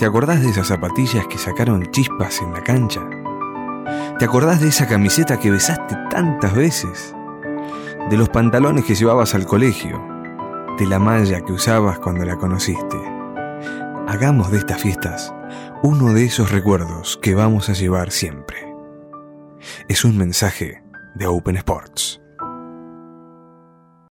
¿Te acordás de esas zapatillas que sacaron chispas en la cancha? ¿Te acordás de esa camiseta que besaste tantas veces? De los pantalones que llevabas al colegio, de la malla que usabas cuando la conociste. Hagamos de estas fiestas uno de esos recuerdos que vamos a llevar siempre. Es un mensaje de Open Sports.